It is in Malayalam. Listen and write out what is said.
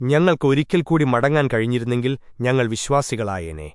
ഞങ്ങൾക്ക് ഒരിക്കൽ കൂടി മടങ്ങാൻ കഴിഞ്ഞിരുന്നെങ്കിൽ ഞങ്ങൾ വിശ്വാസികളായേനെ.